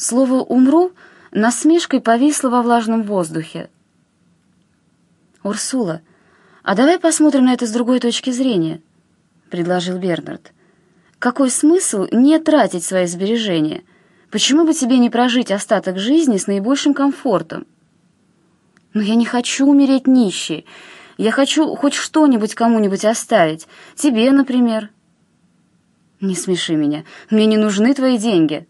Слово «умру» насмешкой повисло во влажном воздухе. «Урсула, а давай посмотрим на это с другой точки зрения», — предложил Бернард. «Какой смысл не тратить свои сбережения? Почему бы тебе не прожить остаток жизни с наибольшим комфортом?» «Но я не хочу умереть нищей. Я хочу хоть что-нибудь кому-нибудь оставить. Тебе, например». «Не смеши меня. Мне не нужны твои деньги».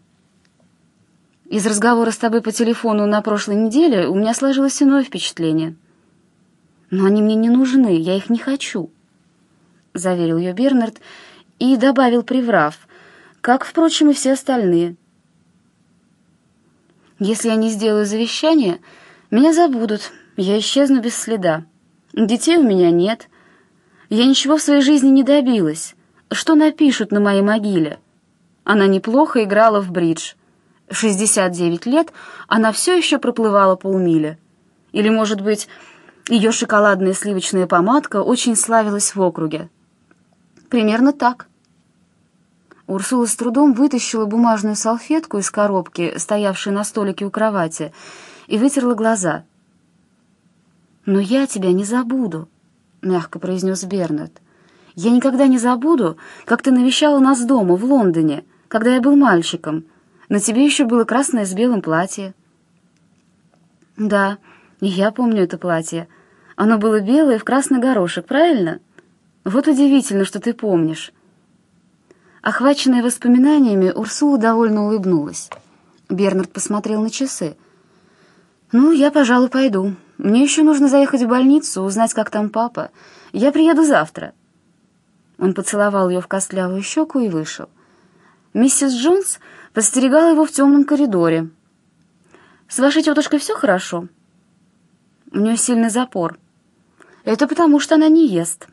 Из разговора с тобой по телефону на прошлой неделе у меня сложилось иное впечатление. Но они мне не нужны, я их не хочу, — заверил ее Бернард и добавил, приврав, как, впрочем, и все остальные. Если я не сделаю завещание, меня забудут, я исчезну без следа. Детей у меня нет. Я ничего в своей жизни не добилась. Что напишут на моей могиле? Она неплохо играла в бридж. 69 лет она все еще проплывала полмили. Или, может быть, ее шоколадная сливочная помадка очень славилась в округе. Примерно так. Урсула с трудом вытащила бумажную салфетку из коробки, стоявшей на столике у кровати, и вытерла глаза. «Но я тебя не забуду», — мягко произнес Бернард. «Я никогда не забуду, как ты навещала нас дома в Лондоне, когда я был мальчиком, на тебе еще было красное с белым платье». «Да, я помню это платье. Оно было белое в красный горошек, правильно? Вот удивительно, что ты помнишь». Охваченная воспоминаниями, Урсула довольно улыбнулась. Бернард посмотрел на часы. «Ну, я, пожалуй, пойду. Мне еще нужно заехать в больницу, узнать, как там папа. Я приеду завтра». Он поцеловал ее в костлявую щеку и вышел. Миссис Джонс подстерегала его в темном коридоре. «С вашей тетушкой все хорошо?» «У нее сильный запор. Это потому, что она не ест.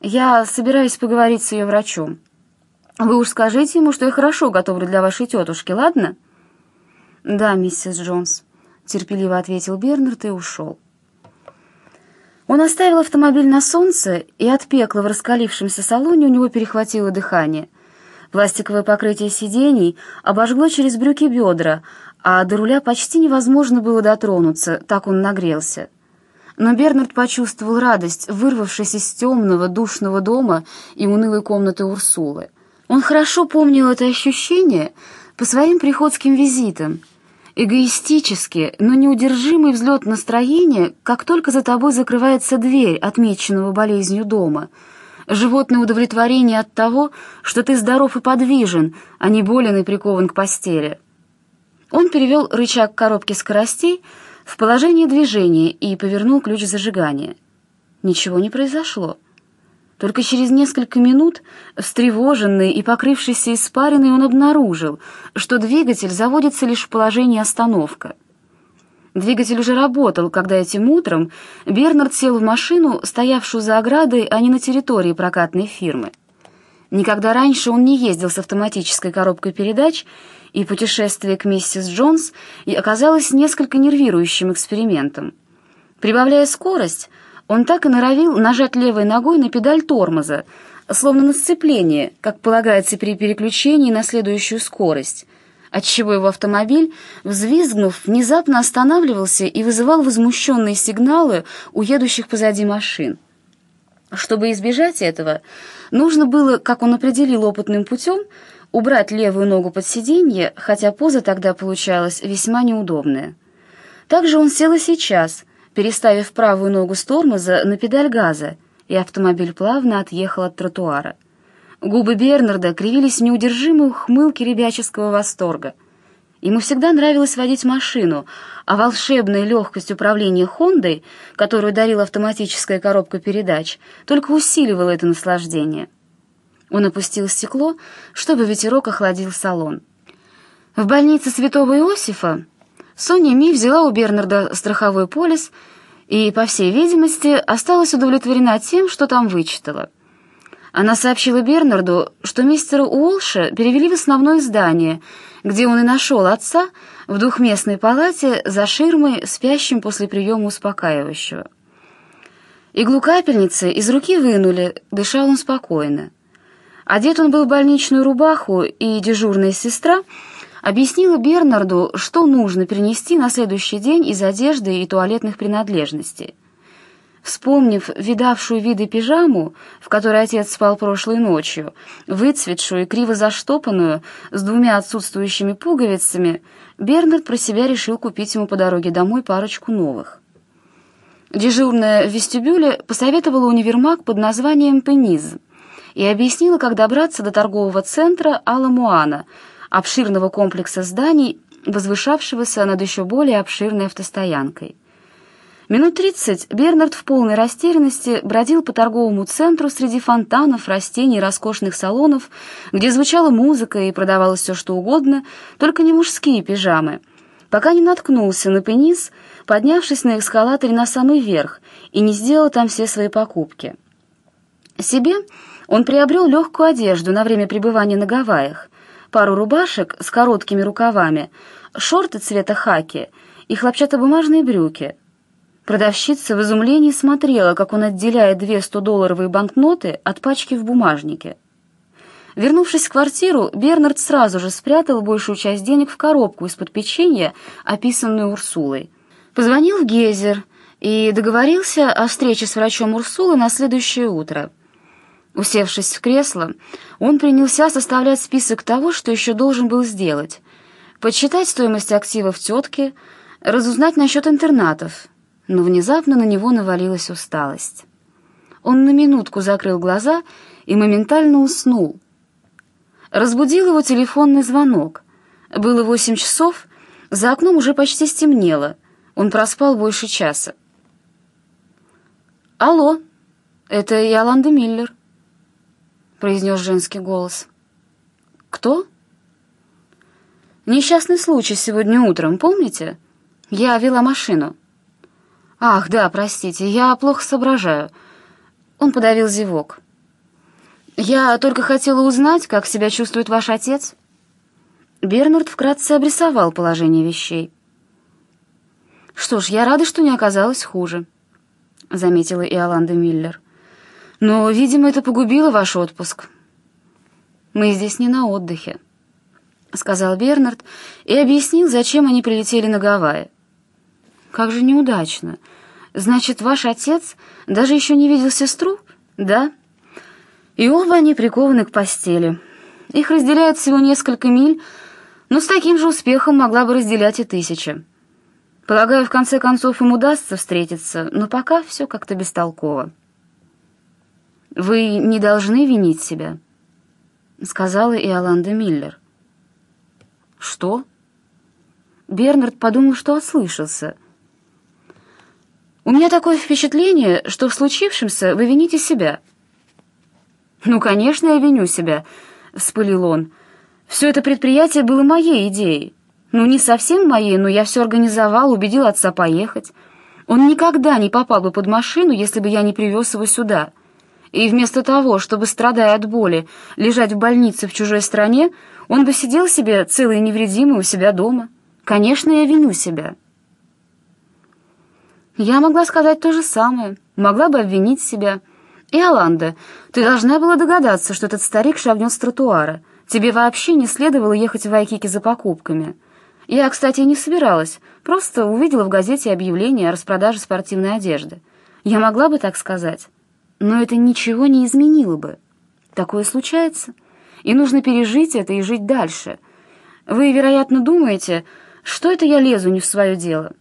Я собираюсь поговорить с ее врачом. Вы уж скажите ему, что я хорошо готовлю для вашей тетушки, ладно?» «Да, миссис Джонс», — терпеливо ответил Бернард и ушел. Он оставил автомобиль на солнце, и от пекла в раскалившемся салоне у него перехватило дыхание — Пластиковое покрытие сидений обожгло через брюки бедра, а до руля почти невозможно было дотронуться, так он нагрелся. Но Бернард почувствовал радость, вырвавшись из темного, душного дома и унылой комнаты Урсулы. Он хорошо помнил это ощущение по своим приходским визитам. Эгоистически, но неудержимый взлет настроения, как только за тобой закрывается дверь отмеченного болезнью дома — животное удовлетворение от того, что ты здоров и подвижен, а не болен и прикован к постели. Он перевел рычаг коробки скоростей в положение движения и повернул ключ зажигания. Ничего не произошло. Только через несколько минут, встревоженный и покрывшийся испариной, он обнаружил, что двигатель заводится лишь в положении остановка — Двигатель уже работал, когда этим утром Бернард сел в машину, стоявшую за оградой, а не на территории прокатной фирмы. Никогда раньше он не ездил с автоматической коробкой передач, и путешествие к миссис Джонс оказалось несколько нервирующим экспериментом. Прибавляя скорость, он так и норовил нажать левой ногой на педаль тормоза, словно на сцепление, как полагается при переключении на следующую скорость — отчего его автомобиль, взвизгнув, внезапно останавливался и вызывал возмущенные сигналы у едущих позади машин. Чтобы избежать этого, нужно было, как он определил опытным путем, убрать левую ногу под сиденье, хотя поза тогда получалась весьма неудобная. Также он сел и сейчас, переставив правую ногу с тормоза на педаль газа, и автомобиль плавно отъехал от тротуара. Губы Бернарда кривились в неудержимой ухмылке ребяческого восторга. Ему всегда нравилось водить машину, а волшебная легкость управления «Хондой», которую дарила автоматическая коробка передач, только усиливала это наслаждение. Он опустил стекло, чтобы ветерок охладил салон. В больнице Святого Иосифа Соня Ми взяла у Бернарда страховой полис и, по всей видимости, осталась удовлетворена тем, что там вычитала — она сообщила Бернарду, что мистера Уолша перевели в основное здание, где он и нашел отца в двухместной палате за ширмой, спящим после приема успокаивающего. Иглу капельницы из руки вынули, дышал он спокойно. Одет он был в больничную рубаху, и дежурная сестра объяснила Бернарду, что нужно перенести на следующий день из одежды и туалетных принадлежностей. Вспомнив видавшую виды пижаму, в которой отец спал прошлой ночью, выцветшую и криво заштопанную, с двумя отсутствующими пуговицами, Бернард про себя решил купить ему по дороге домой парочку новых. Дежурная в вестибюле посоветовала универмаг под названием «Пениз» и объяснила, как добраться до торгового центра Аламуана, обширного комплекса зданий, возвышавшегося над еще более обширной автостоянкой. Минут тридцать Бернард в полной растерянности бродил по торговому центру среди фонтанов, растений и роскошных салонов, где звучала музыка и продавалось все что угодно, только не мужские пижамы, пока не наткнулся на пенис, поднявшись на эскалаторе на самый верх, и не сделал там все свои покупки. Себе он приобрел легкую одежду на время пребывания на Гавайях, пару рубашек с короткими рукавами, шорты цвета хаки и хлопчатобумажные брюки — Продавщица в изумлении смотрела, как он отделяет две 100-долларовые банкноты от пачки в бумажнике. Вернувшись в квартиру, Бернард сразу же спрятал большую часть денег в коробку из-под печенья, описанную Урсулой. Позвонил в Гейзер и договорился о встрече с врачом Урсулы на следующее утро. Усевшись в кресло, он принялся составлять список того, что еще должен был сделать. Подсчитать стоимость активов тетки, разузнать насчет интернатов, но внезапно на него навалилась усталость. Он на минутку закрыл глаза и моментально уснул. Разбудил его телефонный звонок. Было восемь часов, за окном уже почти стемнело. Он проспал больше часа. «Алло, это Иоланда Миллер», — произнес женский голос. «Кто?» «Несчастный случай сегодня утром, помните? Я вела машину». «Ах, да, простите, я плохо соображаю». Он подавил зевок. «Я только хотела узнать, как себя чувствует ваш отец». Бернард вкратце обрисовал положение вещей. «Что ж, я рада, что не оказалось хуже», — заметила Иоланда Миллер. «Но, видимо, это погубило ваш отпуск». «Мы здесь не на отдыхе», — сказал Бернард и объяснил, зачем они прилетели на Гавайи. «Как же неудачно. Значит, ваш отец даже еще не видел сестру? Да. И оба они прикованы к постели. Их разделяет всего несколько миль, но с таким же успехом могла бы разделять и тысяча. Полагаю, в конце концов им удастся встретиться, но пока все как-то бестолково. «Вы не должны винить себя», — сказала Иоланда Миллер. «Что?» Бернард подумал, что ослышался — у меня такое впечатление, что в случившемся вы вините себя». «Ну, конечно, я виню себя», — вспылил он. «Все это предприятие было моей идеей. Ну, не совсем моей, но я все организовал, убедил отца поехать. Он никогда не попал бы под машину, если бы я не привез его сюда. И вместо того, чтобы, страдая от боли, лежать в больнице в чужой стране, он бы сидел себе целый и невредимый у себя дома. Конечно, я виню себя». Я могла сказать то же самое, могла бы обвинить себя. Иоланда, ты должна была догадаться, что этот старик шагнет с тротуара. Тебе вообще не следовало ехать в Вайкике за покупками. Я, кстати, не собиралась, просто увидела в газете объявление о распродаже спортивной одежды. Я могла бы так сказать, но это ничего не изменило бы. Такое случается, и нужно пережить это и жить дальше. Вы, вероятно, думаете, что это я лезу не в свое дело.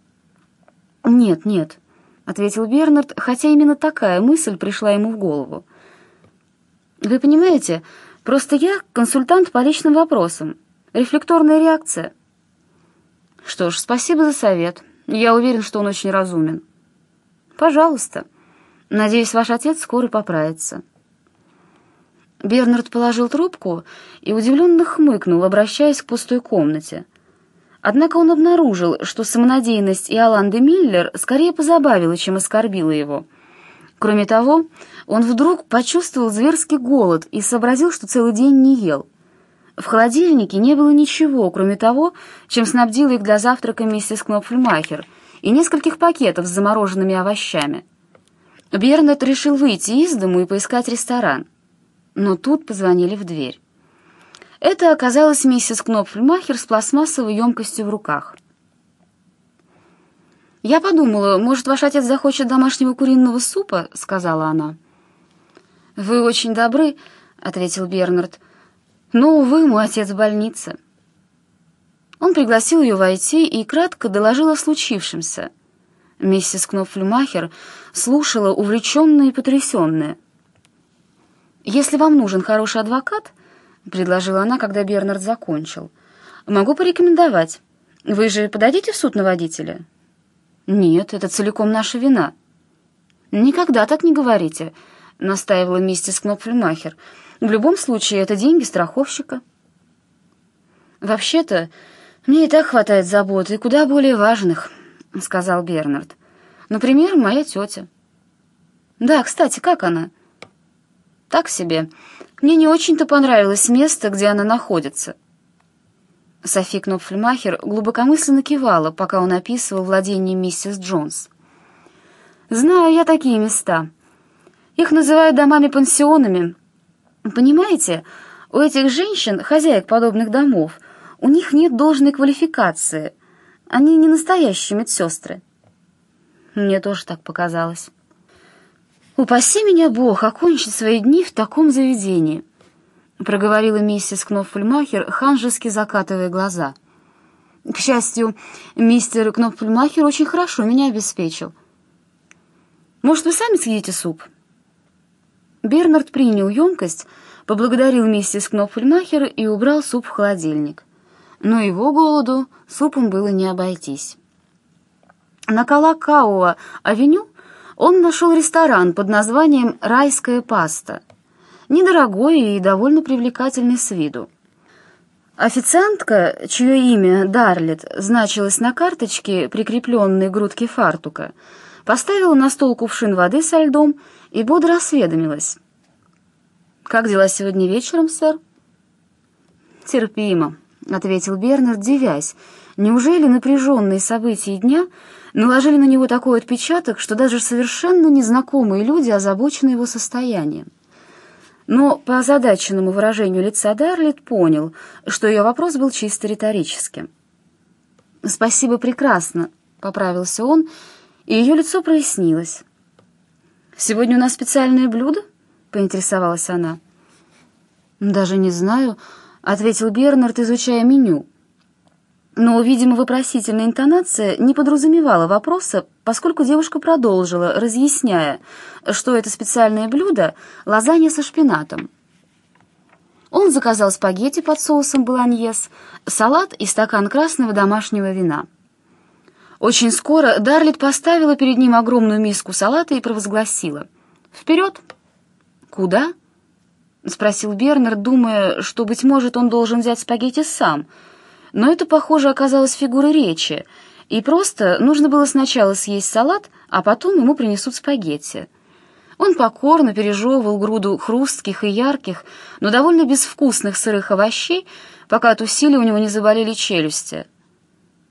«Нет, нет», — ответил Бернард, хотя именно такая мысль пришла ему в голову. «Вы понимаете, просто я консультант по личным вопросам. Рефлекторная реакция». «Что ж, спасибо за совет. Я уверен, что он очень разумен». «Пожалуйста. Надеюсь, ваш отец скоро поправится». Бернард положил трубку и удивленно хмыкнул, обращаясь к пустой комнате — Однако он обнаружил, что самонадеянность Иоланды Миллер скорее позабавила, чем оскорбила его. Кроме того, он вдруг почувствовал зверский голод и сообразил, что целый день не ел. В холодильнике не было ничего, кроме того, чем снабдила их для завтрака миссис Кнопфельмахер, и нескольких пакетов с замороженными овощами. Бернет решил выйти из дому и поискать ресторан. Но тут позвонили в дверь. Это оказалась миссис Кнопфельмахер с пластмассовой емкостью в руках. «Я подумала, может, ваш отец захочет домашнего куриного супа?» — сказала она. «Вы очень добры», — ответил Бернард. «Но, увы, мой отец в больнице». Он пригласил ее войти и кратко доложил о случившемся. Миссис Кнопфлюмахер слушала, увлеченная и потрясенная. «Если вам нужен хороший адвокат», — предложила она, когда Бернард закончил, — «могу порекомендовать. Вы же подадите в суд на водителя?» «Нет, это целиком наша вина». «Никогда так не говорите», — настаивала миссис Кнопфельмахер. «В любом случае, это деньги страховщика». «Вообще-то, мне и так хватает забот, и куда более важных», — сказал Бернард. «Например, моя тетя». «Да, кстати, как она?» «Так себе. Мне не очень-то понравилось место, где она находится». Софи Кнопфельмахер глубокомысленно кивала, пока он описывал владение миссис Джонс. «Знаю я такие места. Их называют домами-пансионами. Понимаете, у этих женщин, хозяек подобных домов, у них нет должной квалификации. Они не настоящие медсестры». Мне тоже так показалось. «Упаси меня Бог окончить свои дни в таком заведении». — проговорила миссис Кнопфельмахер, ханжески закатывая глаза. «К счастью, мистер Кнопфельмахер очень хорошо меня обеспечил. Может, вы сами съедите суп?» Бернард принял емкость, поблагодарил миссис Кнопфельмахер и убрал суп в холодильник. Но его голоду супом было не обойтись. На Калакауа-авеню он нашел ресторан под названием «Райская паста», недорогой и довольно привлекательный с виду. Официантка, чье имя Дарлет значилось на карточке, прикрепленной к грудке фартука, поставила на стол кувшин воды со льдом и бодро осведомилась. «Как дела сегодня вечером, сэр?» «Терпимо», — ответил Бернард, дивясь. «Неужели напряженные события дня наложили на него такой отпечаток, что даже совершенно незнакомые люди озабочены его состоянием?» но по озадаченному выражению лица Дарлет понял, что ее вопрос был чисто риторическим. «Спасибо, прекрасно», — поправился он, и ее лицо прояснилось. «Сегодня у нас специальное блюдо?» — поинтересовалась она. «Даже не знаю», — ответил Бернард, изучая меню но, видимо, вопросительная интонация не подразумевала вопроса, поскольку девушка продолжила, разъясняя, что это специальное блюдо — лазанья со шпинатом. Он заказал спагетти под соусом болоньез, салат и стакан красного домашнего вина. Очень скоро Дарлет поставила перед ним огромную миску салата и провозгласила. «Вперед!» «Куда?» — спросил Бернард, думая, что, быть может, он должен взять спагетти сам — но это, похоже, оказалось фигурой речи, и просто нужно было сначала съесть салат, а потом ему принесут спагетти. Он покорно пережевывал груду хрустких и ярких, но довольно безвкусных сырых овощей, пока от усилий у него не заболели челюсти.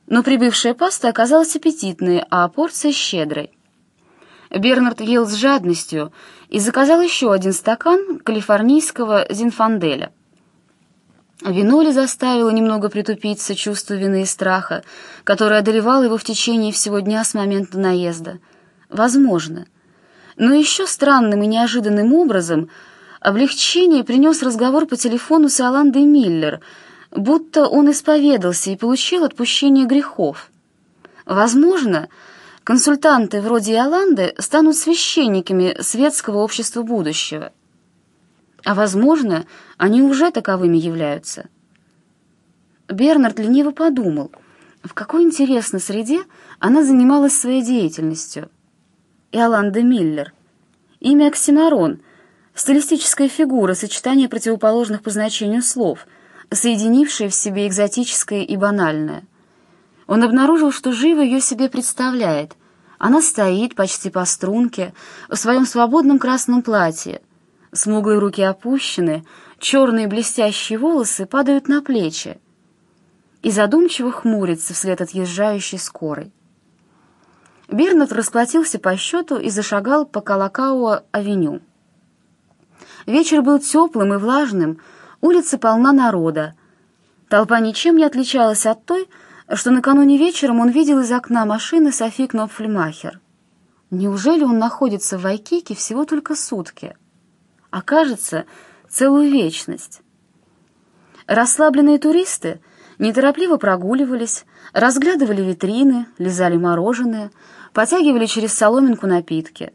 Но прибывшая паста оказалась аппетитной, а порция щедрой. Бернард ел с жадностью и заказал еще один стакан калифорнийского зинфанделя. Вино ли заставило немного притупиться чувство вины и страха, которое одолевало его в течение всего дня с момента наезда? Возможно. Но еще странным и неожиданным образом облегчение принес разговор по телефону с Иоландой Миллер, будто он исповедался и получил отпущение грехов. Возможно, консультанты вроде Иоланды станут священниками светского общества будущего. А, возможно, они уже таковыми являются. Бернард лениво подумал, в какой интересной среде она занималась своей деятельностью. Иоланда Миллер. Имя оксиморон, стилистическая фигура, сочетание противоположных по значению слов, соединившее в себе экзотическое и банальное. Он обнаружил, что живо ее себе представляет. Она стоит почти по струнке, в своем свободном красном платье, Смуглые руки опущены, черные блестящие волосы падают на плечи и задумчиво хмурится вслед отъезжающей скорой. Бернард расплатился по счету и зашагал по Калакауа-авеню. Вечер был теплым и влажным, Улица полна народа. Толпа ничем не отличалась от той, что накануне вечером он видел из окна машины Софи Кнопфельмахер. Неужели он находится в Вайкике всего только сутки? А кажется, целую вечность. Расслабленные туристы неторопливо прогуливались, разглядывали витрины, лизали мороженое, потягивали через соломинку напитки.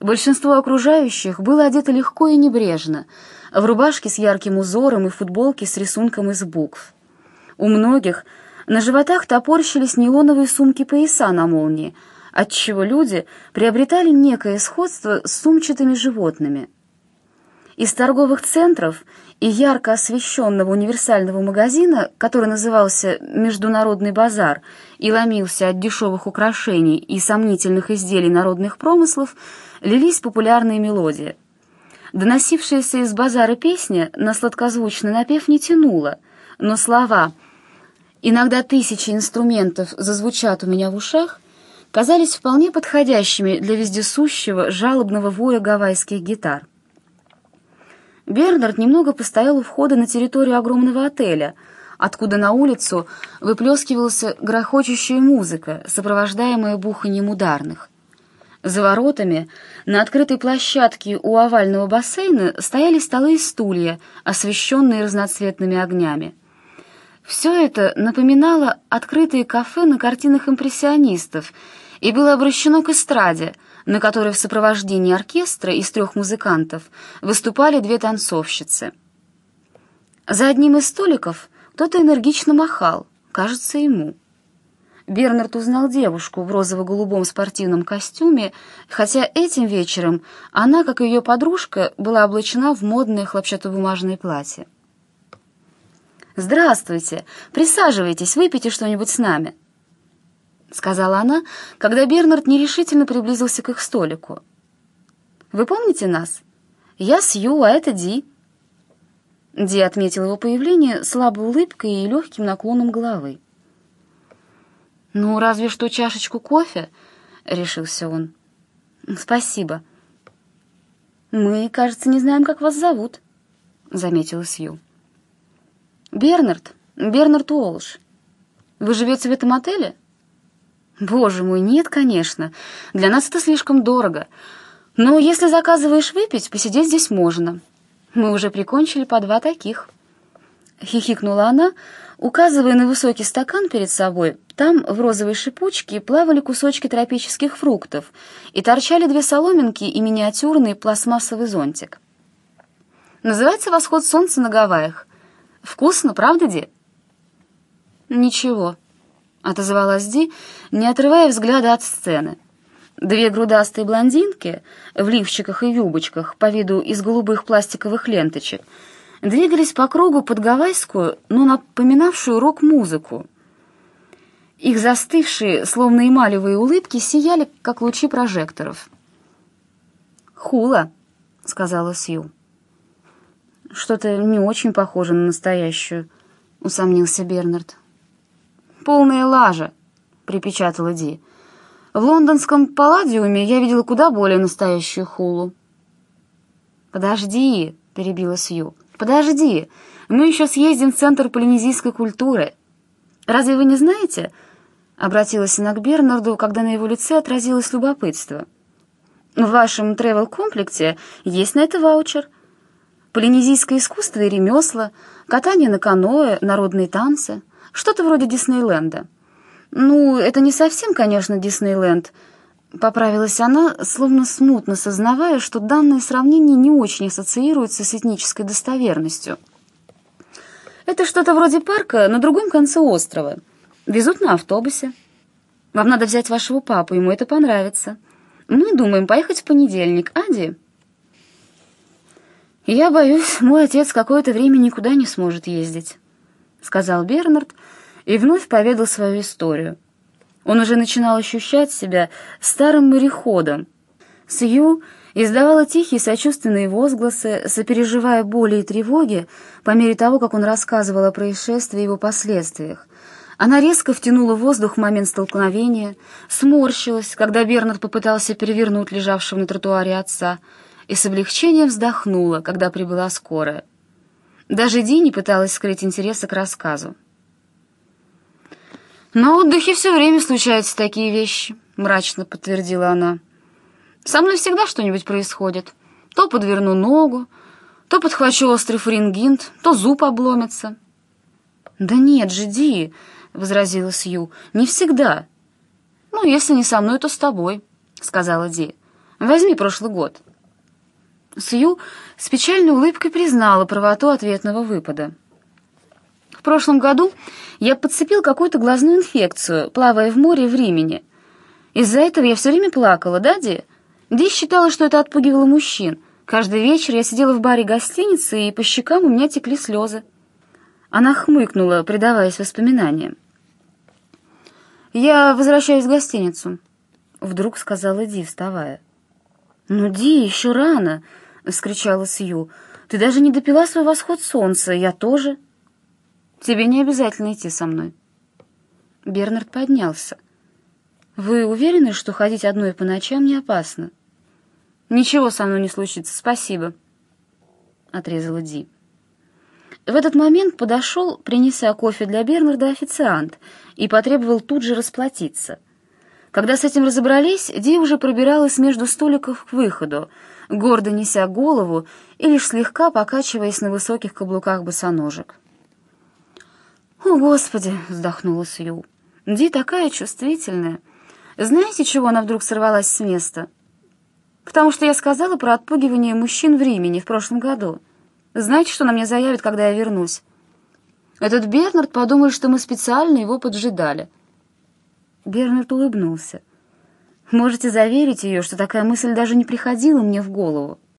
Большинство окружающих было одето легко и небрежно, в рубашке с ярким узором и футболке с рисунком из букв. У многих на животах топорщились нейлоновые сумки-пояса на молнии, отчего люди приобретали некое сходство с сумчатыми животными. Из торговых центров и ярко освещенного универсального магазина, который назывался «Международный базар» и ломился от дешевых украшений и сомнительных изделий народных промыслов, лились популярные мелодии. Доносившаяся из базара песня на сладкозвучный напев не тянула, но слова «Иногда тысячи инструментов зазвучат у меня в ушах» казались вполне подходящими для вездесущего жалобного воя гавайских гитар. Бернард немного постоял у входа на территорию огромного отеля, откуда на улицу выплескивалась грохочущая музыка, сопровождаемая буханием ударных. За воротами на открытой площадке у овального бассейна стояли столы и стулья, освещенные разноцветными огнями. Все это напоминало открытые кафе на картинах импрессионистов и было обращено к эстраде, на которой в сопровождении оркестра из трех музыкантов выступали две танцовщицы. За одним из столиков кто-то энергично махал, кажется, ему. Бернард узнал девушку в розово-голубом спортивном костюме, хотя этим вечером она, как и ее подружка, была облачена в модное хлопчатобумажное платье. «Здравствуйте! Присаживайтесь, выпейте что-нибудь с нами», — сказала она, когда Бернард нерешительно приблизился к их столику. «Вы помните нас? Я Сью, а это Ди». Ди отметил его появление слабой улыбкой и легким наклоном головы. «Ну, разве что чашечку кофе?» — решился он. «Спасибо». «Мы, кажется, не знаем, как вас зовут», — заметила Сью. «Бернард, Бернард Уолш. Вы живете в этом отеле?» «Боже мой, нет, конечно. Для нас это слишком дорого. Но если заказываешь выпить, посидеть здесь можно. Мы уже прикончили по два таких». Хихикнула она, указывая на высокий стакан перед собой, там, в розовой шипучке, плавали кусочки тропических фруктов и торчали две соломинки и миниатюрный пластмассовый зонтик. Называется «Восход солнца на Гавайях». Вкусно, правда, Ди? Ничего, отозвалась Ди, не отрывая взгляда от сцены. Две грудастые блондинки в лифчиках и юбочках по виду из голубых пластиковых ленточек двигались по кругу под гавайскую, но напоминавшую рок-музыку, их застывшие, словно эмалевые улыбки, сияли, как лучи прожекторов. «Хула», — сказала Сью. «Что-то не очень похоже на настоящую», — усомнился Бернард. «Полная лажа», — припечатала Ди. «В лондонском палладиуме я видела куда более настоящую хулу». «Подожди», — перебила Сью, — «подожди, мы еще съездим в Центр полинезийской культуры. Разве вы не знаете, Обратилась она к Бернарду, когда на его лице отразилось любопытство. «В вашем тревел-комплекте есть на это ваучер. Полинезийское искусство и ремесла, катание на каноэ, народные танцы. Что-то вроде Диснейленда. Ну, это не совсем, конечно, Диснейленд», — поправилась она, словно смутно сознавая, что данное сравнение не очень ассоциируется с этнической достоверностью. «Это что-то вроде парка на другом конце острова». Везут на автобусе. Вам надо взять вашего папу, ему это понравится. Мы думаем поехать в понедельник, Ади. Я боюсь, мой отец какое-то время никуда не сможет ездить, сказал Бернард и вновь поведал свою историю. Он уже начинал ощущать себя старым мореходом. Сью издавала тихие сочувственные возгласы, сопереживая боли и тревоги по мере того, как он рассказывал о происшествии и его последствиях, она резко втянула воздух в момент столкновения, сморщилась, когда Бернард попытался перевернуть лежавшего на тротуаре отца, и с облегчением вздохнула, когда прибыла скорая. Даже Ди не пыталась скрыть интереса к рассказу. «На отдыхе все время случаются такие вещи», — мрачно подтвердила она. «Со мной всегда что-нибудь происходит. То подверну ногу, то подхвачу острый фарингинт, то зуб обломится». «Да нет же, Ди», — возразила Сью, — «не всегда». «Ну, если не со мной, то с тобой», — сказала Ди. «Возьми прошлый год». Сью с печальной улыбкой признала правоту ответного выпада. В прошлом году я подцепил какую-то глазную инфекцию, плавая в море в Римени. Из-за этого я все время плакала, да, Ди? Ди считала, что это отпугивало мужчин. Каждый вечер я сидела в баре гостиницы, и по щекам у меня текли слезы. Она хмыкнула, предаваясь воспоминаниям. «Я возвращаюсь в гостиницу», — вдруг сказала Ди, вставая. «Ну, Ди, еще рано», — вскричала Сью. «Ты даже не допила свой восход солнца, я тоже». Тебе не обязательно идти со мной». Бернард поднялся. «Вы уверены, что ходить одной по ночам не опасно?» «Ничего со мной не случится, спасибо», — отрезала Ди. В этот момент подошел, принеся кофе для Бернарда, официант и потребовал тут же расплатиться. Когда с этим разобрались, Ди уже пробиралась между столиков к выходу, гордо неся голову и лишь слегка покачиваясь на высоких каблуках босоножек. «О, Господи!» — вздохнула Сью. «Ди такая чувствительная. Знаете, чего она вдруг сорвалась с места?» «Потому что я сказала про отпугивание мужчин в Римени в прошлом году. Знаете, что она мне заявит, когда я вернусь?» «Этот Бернард подумал, что мы специально его поджидали». Бернард улыбнулся. «Можете заверить ее, что такая мысль даже не приходила мне в голову.